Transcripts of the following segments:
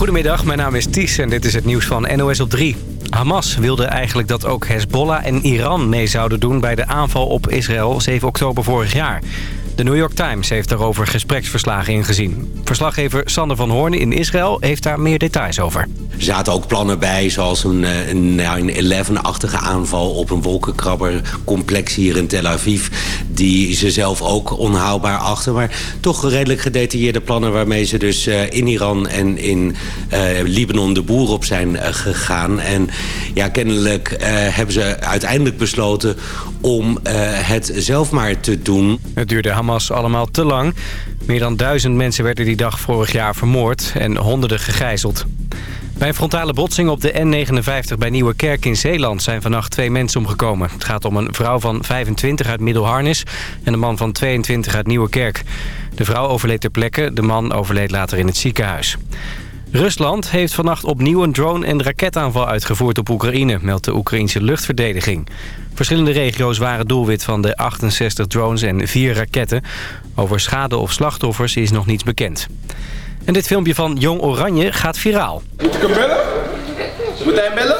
Goedemiddag, mijn naam is Ties en dit is het nieuws van NOS op 3. Hamas wilde eigenlijk dat ook Hezbollah en Iran mee zouden doen... bij de aanval op Israël 7 oktober vorig jaar. De New York Times heeft daarover gespreksverslagen ingezien. Verslaggever Sander van Hoorn in Israël heeft daar meer details over. Er zaten ook plannen bij, zoals een, eh, een 9-11-achtige aanval... op een wolkenkrabbercomplex hier in Tel Aviv... die ze zelf ook onhaalbaar achten. Maar toch redelijk gedetailleerde plannen... waarmee ze dus uh, in Iran en in uh, Libanon de boer op zijn gegaan. En ja, kennelijk hebben ze uiteindelijk besloten om het zelf maar te doen. Het duurde Hamas allemaal te lang. Meer dan duizend mensen werden die dag vorig jaar vermoord en honderden gegijzeld. Bij een frontale botsing op de N59 bij Nieuwekerk in Zeeland zijn vannacht twee mensen omgekomen. Het gaat om een vrouw van 25 uit Middelharnis en een man van 22 uit Nieuwekerk. De vrouw overleed ter plekke, de man overleed later in het ziekenhuis. Rusland heeft vannacht opnieuw een drone- en raketaanval uitgevoerd op Oekraïne, meldt de Oekraïnse luchtverdediging. Verschillende regio's waren doelwit van de 68 drones en vier raketten. Over schade of slachtoffers is nog niets bekend. En dit filmpje van Jong Oranje gaat viraal. Moet ik hem bellen? Moet hij hem bellen?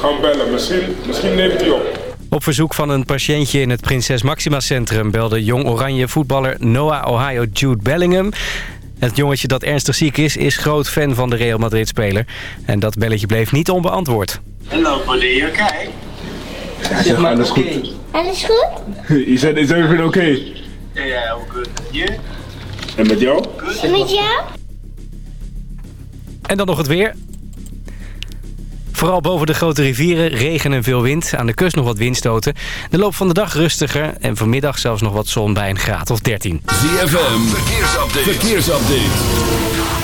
Ga hem bellen, misschien, misschien neemt hij op. Op verzoek van een patiëntje in het Prinses Maxima Centrum... belde Jong Oranje voetballer Noah Ohio Jude Bellingham. Het jongetje dat ernstig ziek is, is groot fan van de Real Madrid-speler. En dat belletje bleef niet onbeantwoord. Hallo buddy, oké? Okay? Zeg maar, alles goed. Alles goed? Je zei, is everything oké? Okay? Ja, hoe goed. Je? En met jou? En met jou? En dan nog het weer. Vooral boven de grote rivieren regen en veel wind. Aan de kust nog wat windstoten. De loop van de dag rustiger en vanmiddag zelfs nog wat zon bij een graad of 13. ZFM, verkeersupdate. verkeersupdate.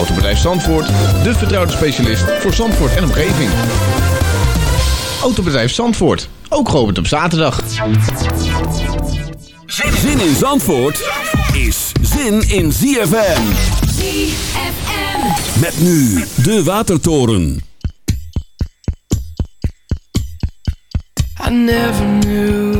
Autobedrijf Zandvoort, de vertrouwde specialist voor Zandvoort en omgeving. Autobedrijf Zandvoort, ook geopend op zaterdag. Zin in Zandvoort is zin in ZFM. ZFM. Met nu de Watertoren. I never knew,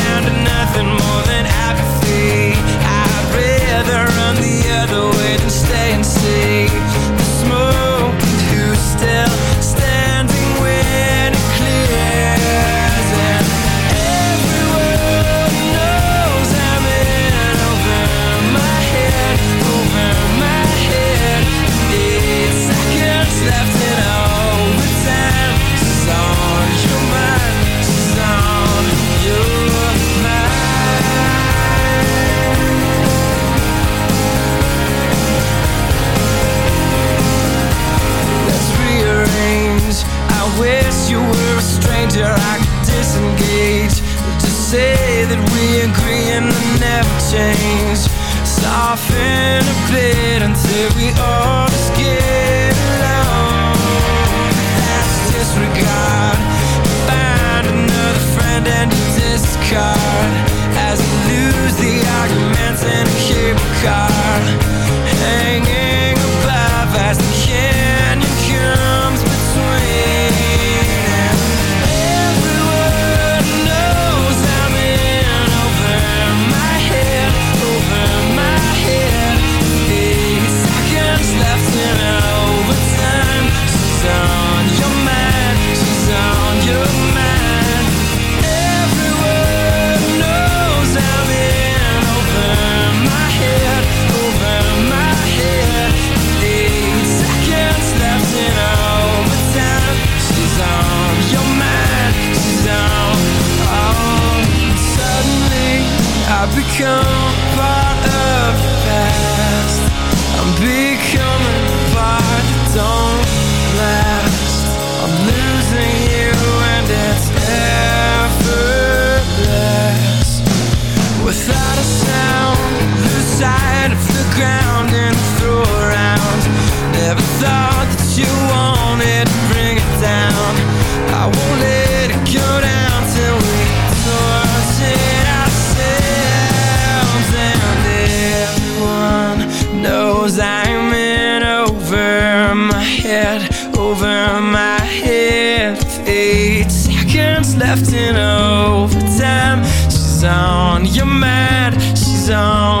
Without a sound, lose sight of the ground and throw around. Never thought that you wanted to bring it down. I won't let it go down till we torch ourselves. And everyone knows I'm in over my head, over my head. Eight seconds left in overtime. She's on mind, she's on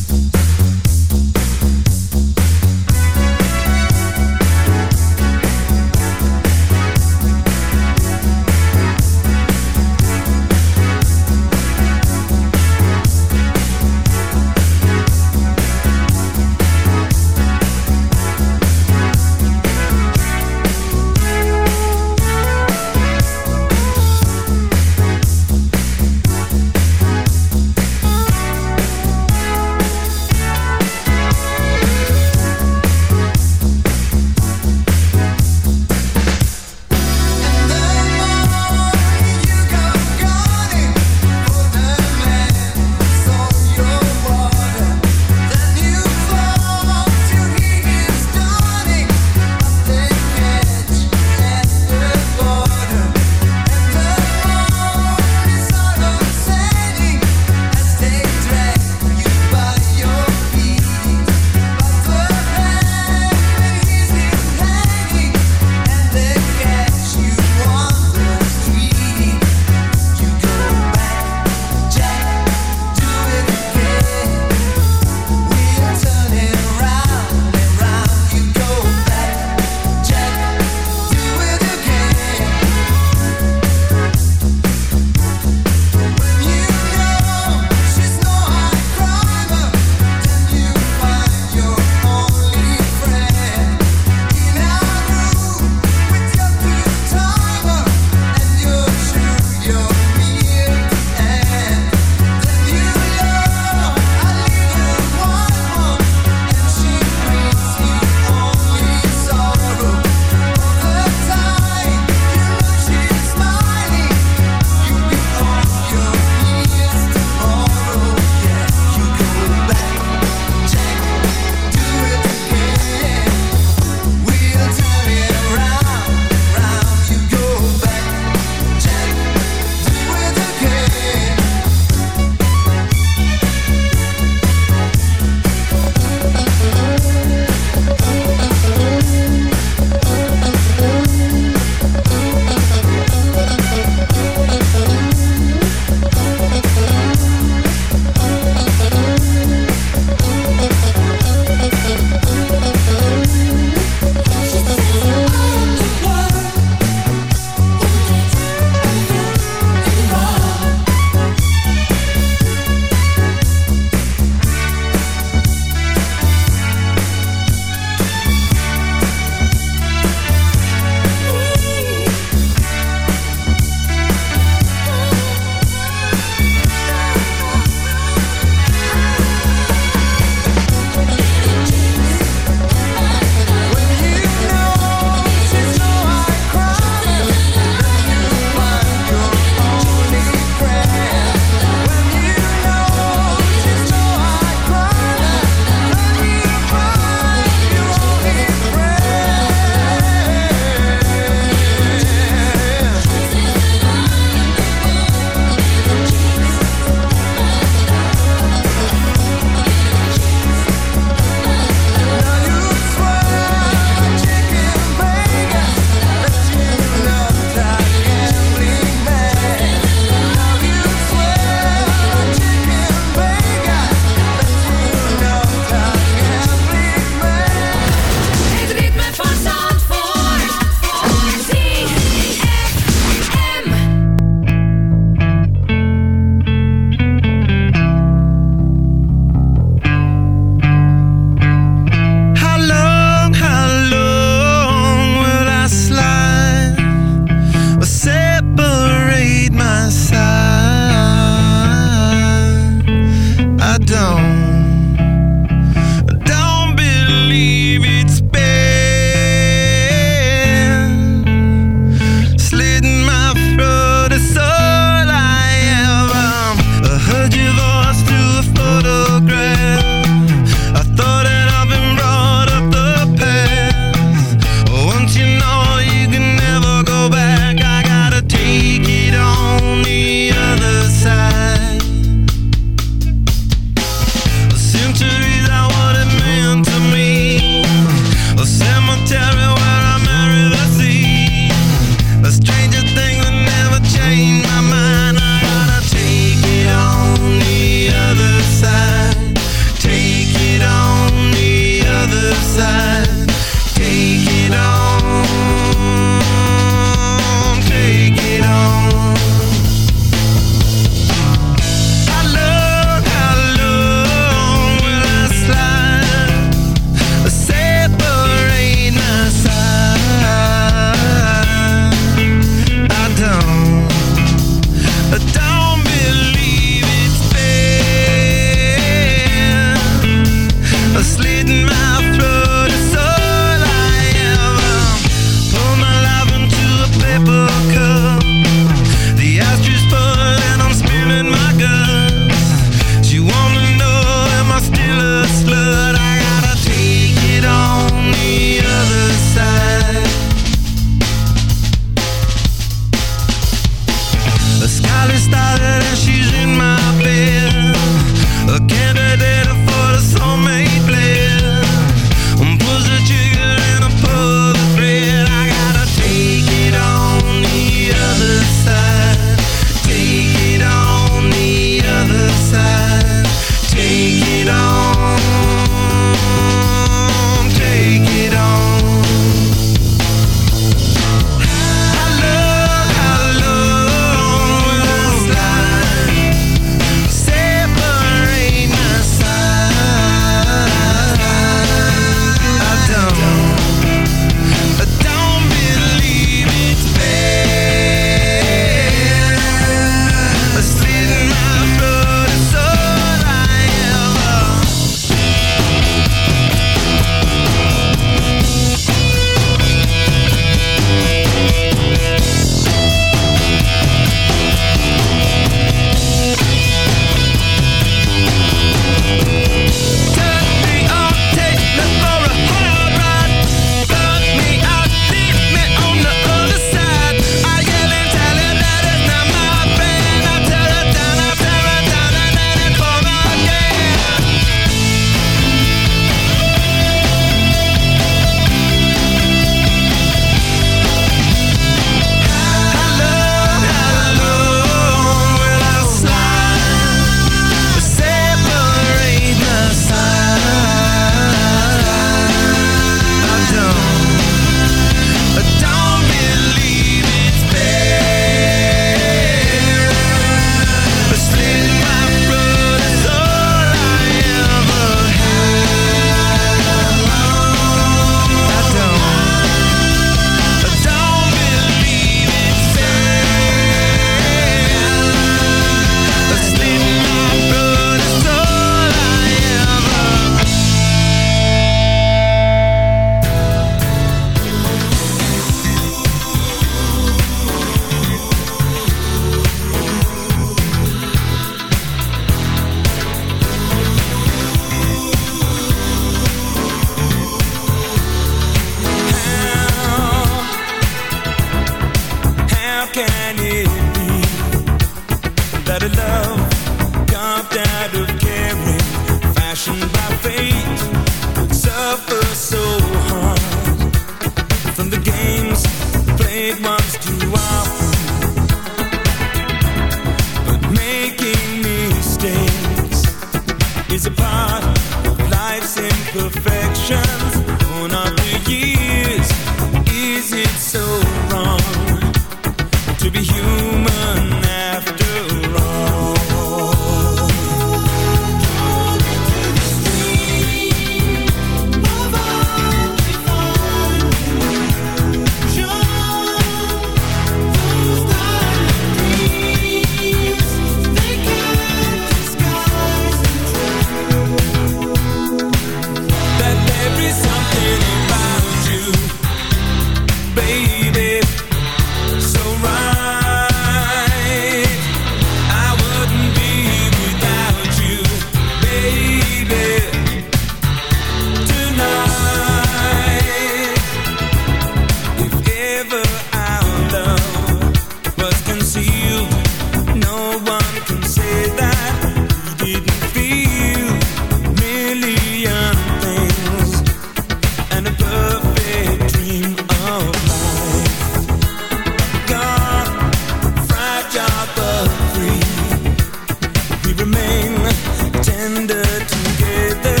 tender together.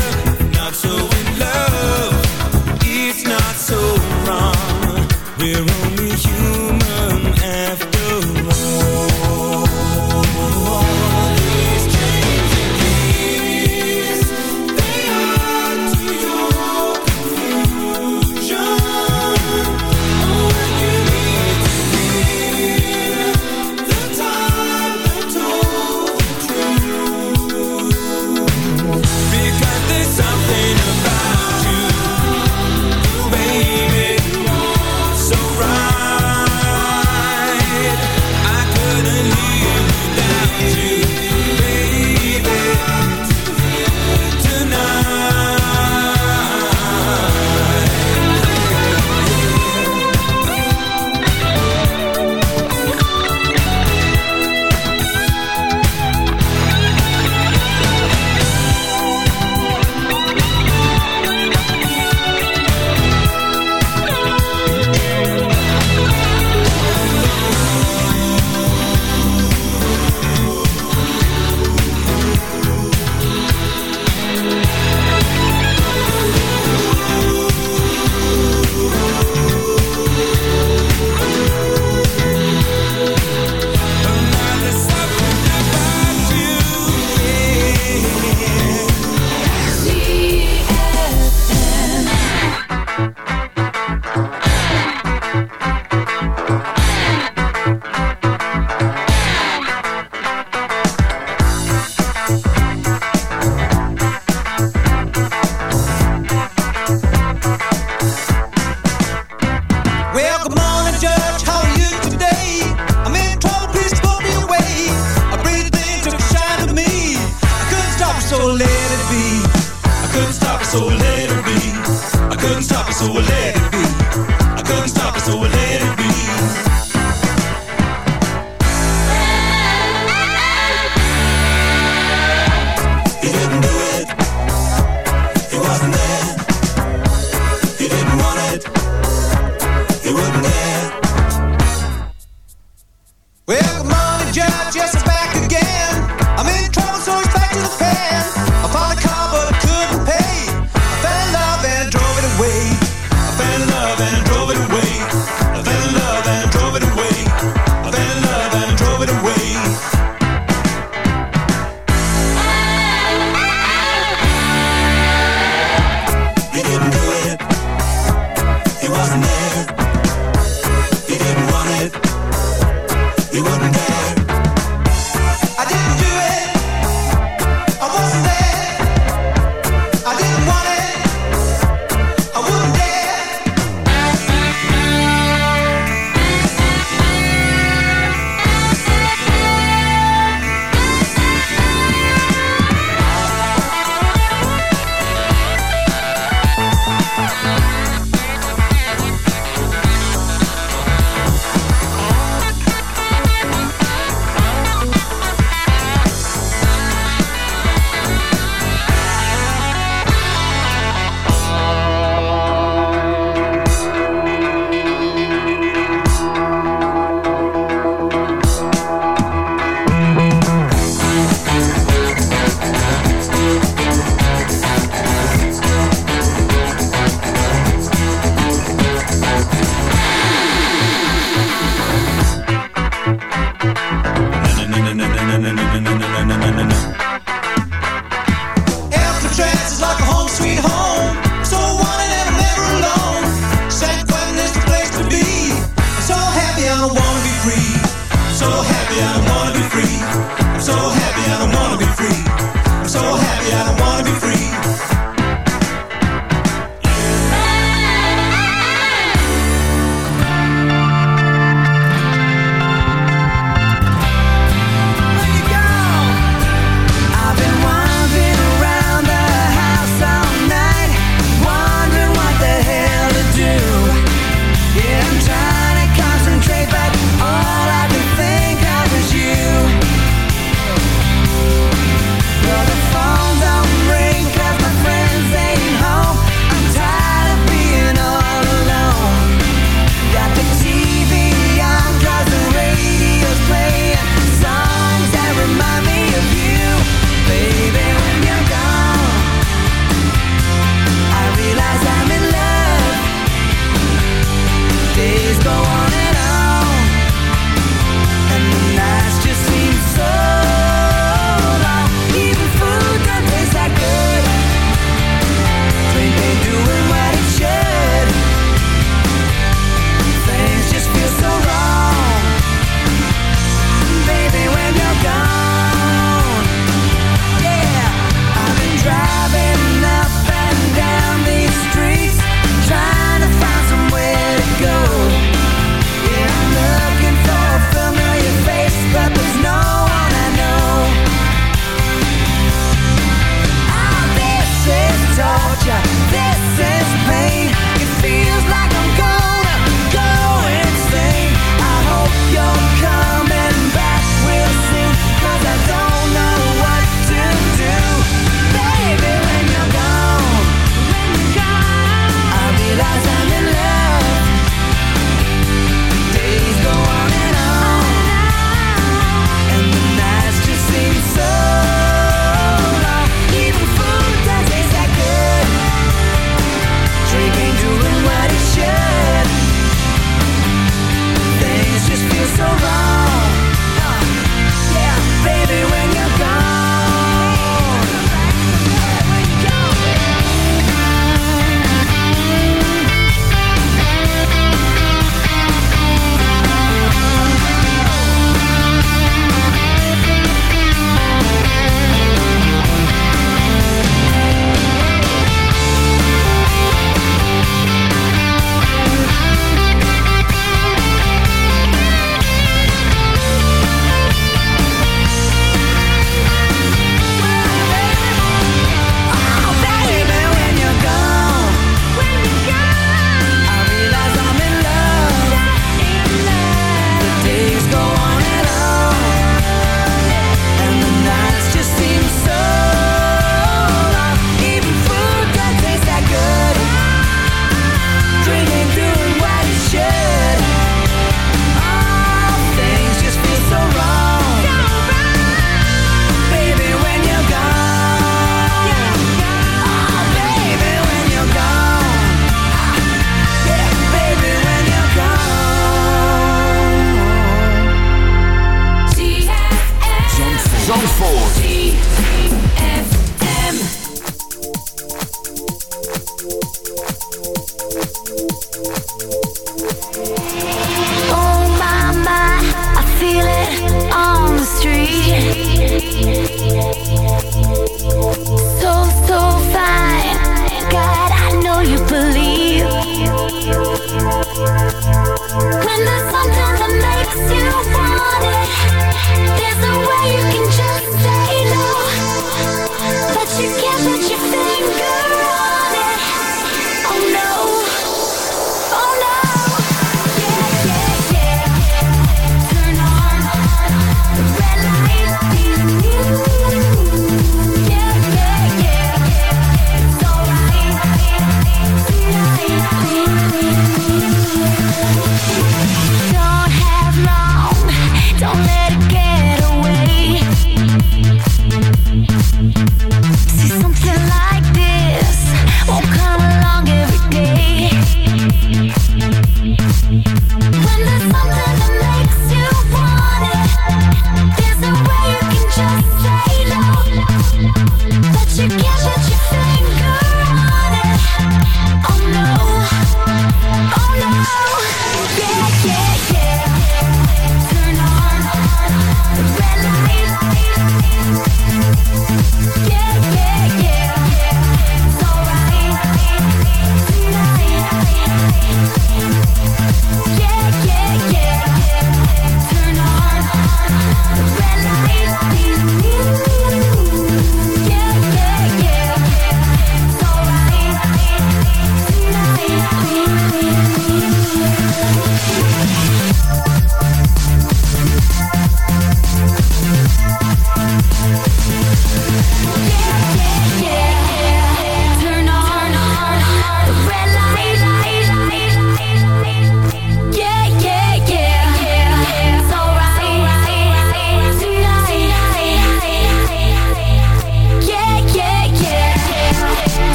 Not so in love, it's not so wrong. We're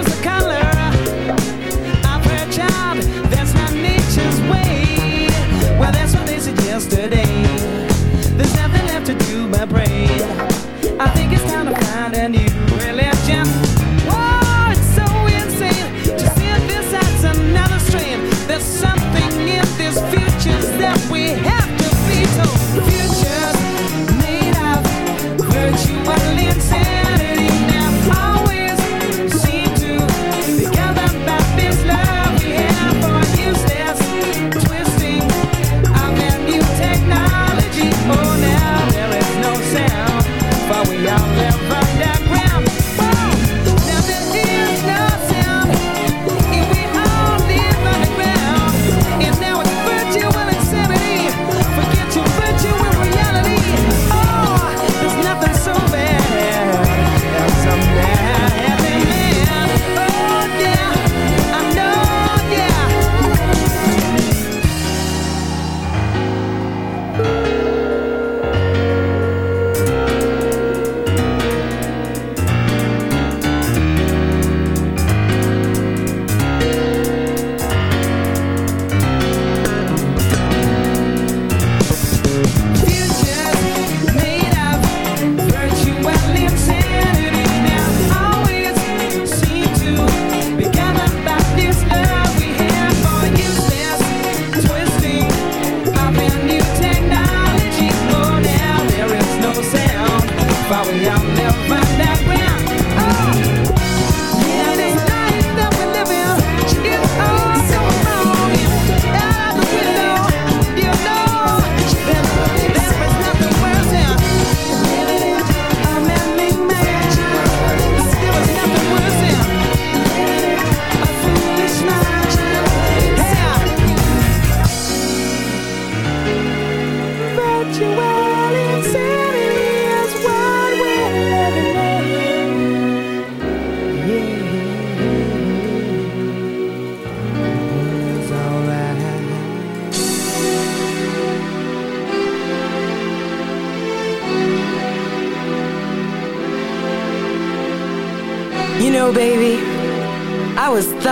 Here's the kind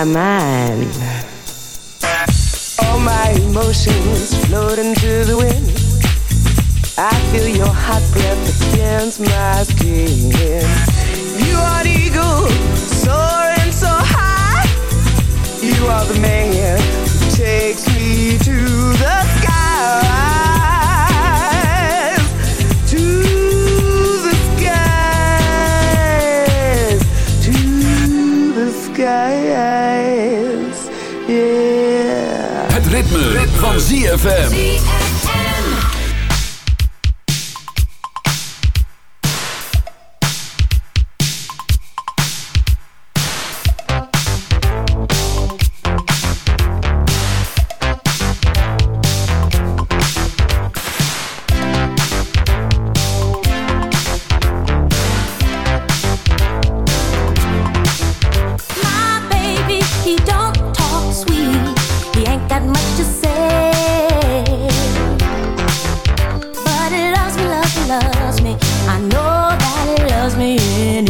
Mamá. I know that it loves me